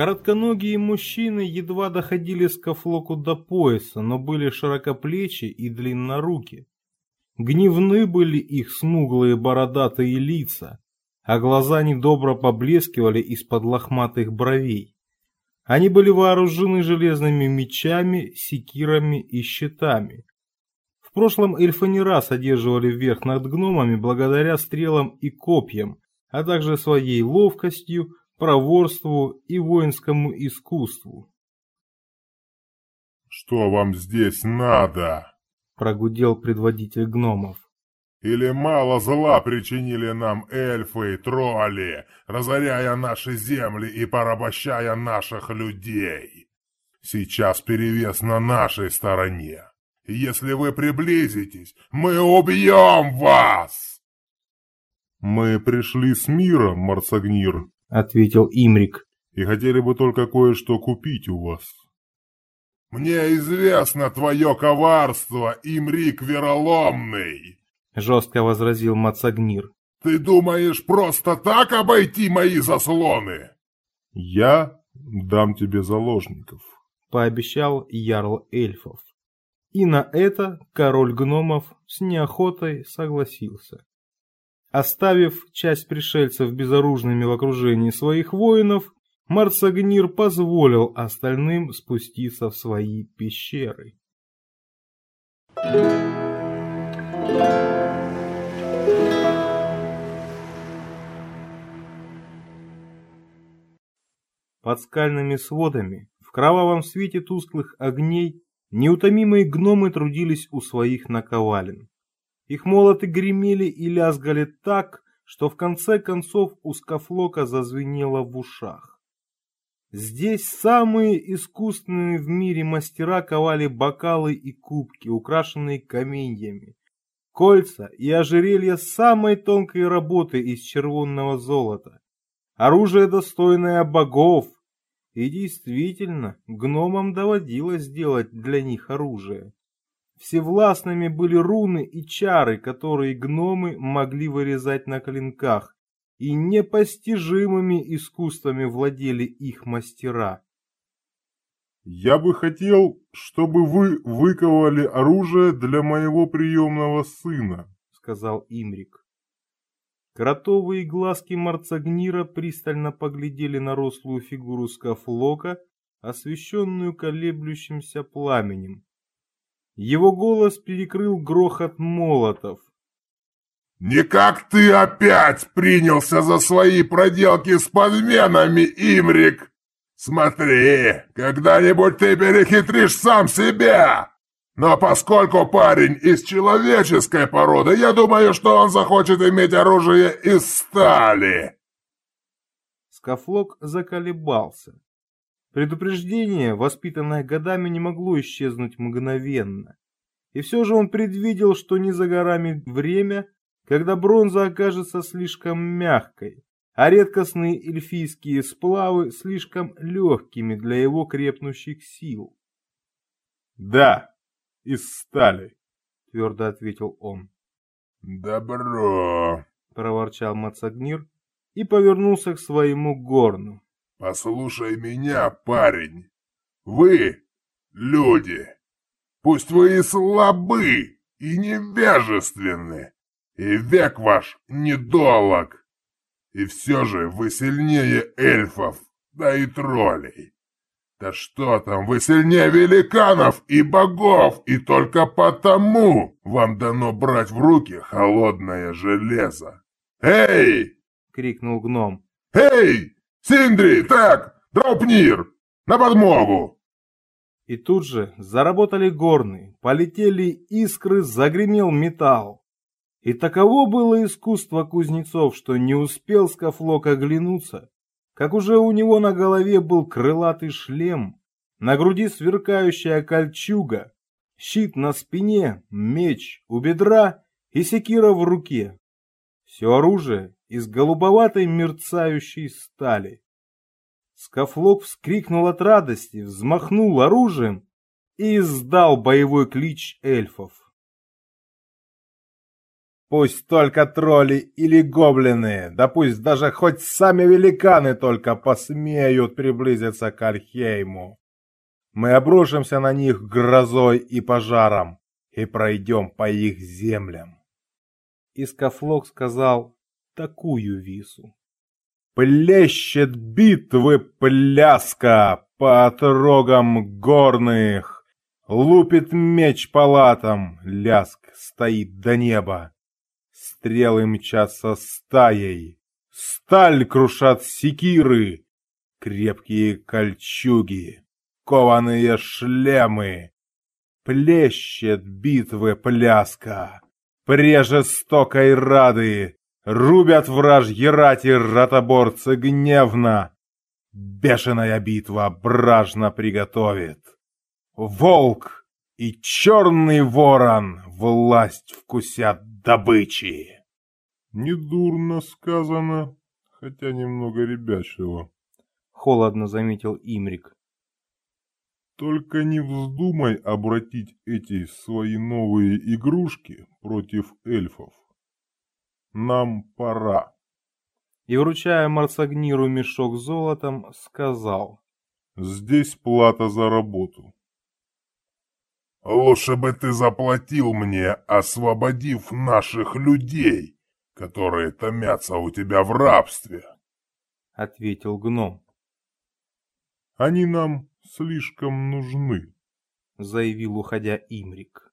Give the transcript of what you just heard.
Коротконогие мужчины едва доходили скафлоку до пояса, но были широкоплечи и длинноруки. Гневны были их смуглые бородатые лица, а глаза недобро поблескивали из-под лохматых бровей. Они были вооружены железными мечами, секирами и щитами. В прошлом эльфы не раз одерживали верх над гномами благодаря стрелам и копьям, а также своей ловкостью, проворству и воинскому искусству. «Что вам здесь надо?» — прогудел предводитель гномов. «Или мало зла причинили нам эльфы и тролли, разоряя наши земли и порабощая наших людей? Сейчас перевес на нашей стороне. Если вы приблизитесь, мы убьем вас!» «Мы пришли с миром, Марсагнир», — ответил Имрик. «И хотели бы только кое-что купить у вас». «Мне известно твое коварство, Имрик Вероломный!» — жестко возразил Мацагнир. «Ты думаешь просто так обойти мои заслоны?» «Я дам тебе заложников», — пообещал Ярл эльфов. И на это король гномов с неохотой согласился. Оставив часть пришельцев безоружными в окружении своих воинов, Марцагнир позволил остальным спуститься в свои пещеры. Под скальными сводами, в кровавом свете тусклых огней, Неутомимые гномы трудились у своих наковален. Их молоты гремели и лязгали так, что в конце концов у скафлока зазвенело в ушах. Здесь самые искусственные в мире мастера ковали бокалы и кубки, украшенные каменьями, кольца и ожерелья самой тонкой работы из червонного золота, оружие, достойное богов, и действительно, гномам доводилось делать для них оружие. Всевластными были руны и чары, которые гномы могли вырезать на клинках, и непостижимыми искусствами владели их мастера. «Я бы хотел, чтобы вы выковали оружие для моего приемного сына», — сказал Имрик. Кротовые глазки Марцагнира пристально поглядели на рослую фигуру Скафлока, освещенную колеблющимся пламенем. Его голос перекрыл грохот молотов. «Никак ты опять принялся за свои проделки с подменами, Имрик! Смотри, когда-нибудь ты перехитришь сам себя!» Но поскольку парень из человеческой породы, я думаю, что он захочет иметь оружие из стали. Скафлок заколебался. Предупреждение, воспитанное годами, не могло исчезнуть мгновенно. И все же он предвидел, что не за горами время, когда бронза окажется слишком мягкой, а редкостные эльфийские сплавы слишком легкими для его крепнущих сил. «Да», из стали», — твердо ответил он. «Добро», — проворчал Мацагнир и повернулся к своему горну. «Послушай меня, парень. Вы, люди, пусть вы и слабы, и невежественны, и век ваш недолог, и все же вы сильнее эльфов, да и троллей. Да что там, вы сильнее великанов и богов, и только потому вам дано брать в руки холодное железо. «Эй!» — крикнул гном. «Эй! Синдри, так, Дропнир, на подмогу!» И тут же заработали горны, полетели искры, загремел металл. И таково было искусство кузнецов, что не успел Скафлок оглянуться, как уже у него на голове был крылатый шлем, на груди сверкающая кольчуга, щит на спине, меч у бедра и секира в руке. Все оружие из голубоватой мерцающей стали. Скафлок вскрикнул от радости, взмахнул оружием и издал боевой клич эльфов. Пусть только тролли или гоблины, да пусть даже хоть сами великаны только посмеют приблизиться к Альхейму. Мы обрушимся на них грозой и пожаром и пройдем по их землям. Искафлок сказал такую вису. Плещет битвы пляска по отрогам горных, Лупит меч палатам, ляск стоит до неба. Стрелы мчатся стаей, сталь крушат секиры, крепкие кольчуги, кованые шлемы. Плещет битвы пляска, прежестокой рады, рубят вражьи рати ротоборцы гневно. Бешеная битва бражно приготовит. Волк и черный ворон власть вкусят добычи. Недурно сказано, хотя немного ребячливо. Холодно заметил Имрик. Только не вздумай обратить эти свои новые игрушки против эльфов. Нам пора. И, вручая Марсагниру мешок с золотом, сказал. Здесь плата за работу. Лучше бы ты заплатил мне, освободив наших людей, которые томятся у тебя в рабстве, — ответил гном. Они нам слишком нужны, — заявил, уходя Имрик.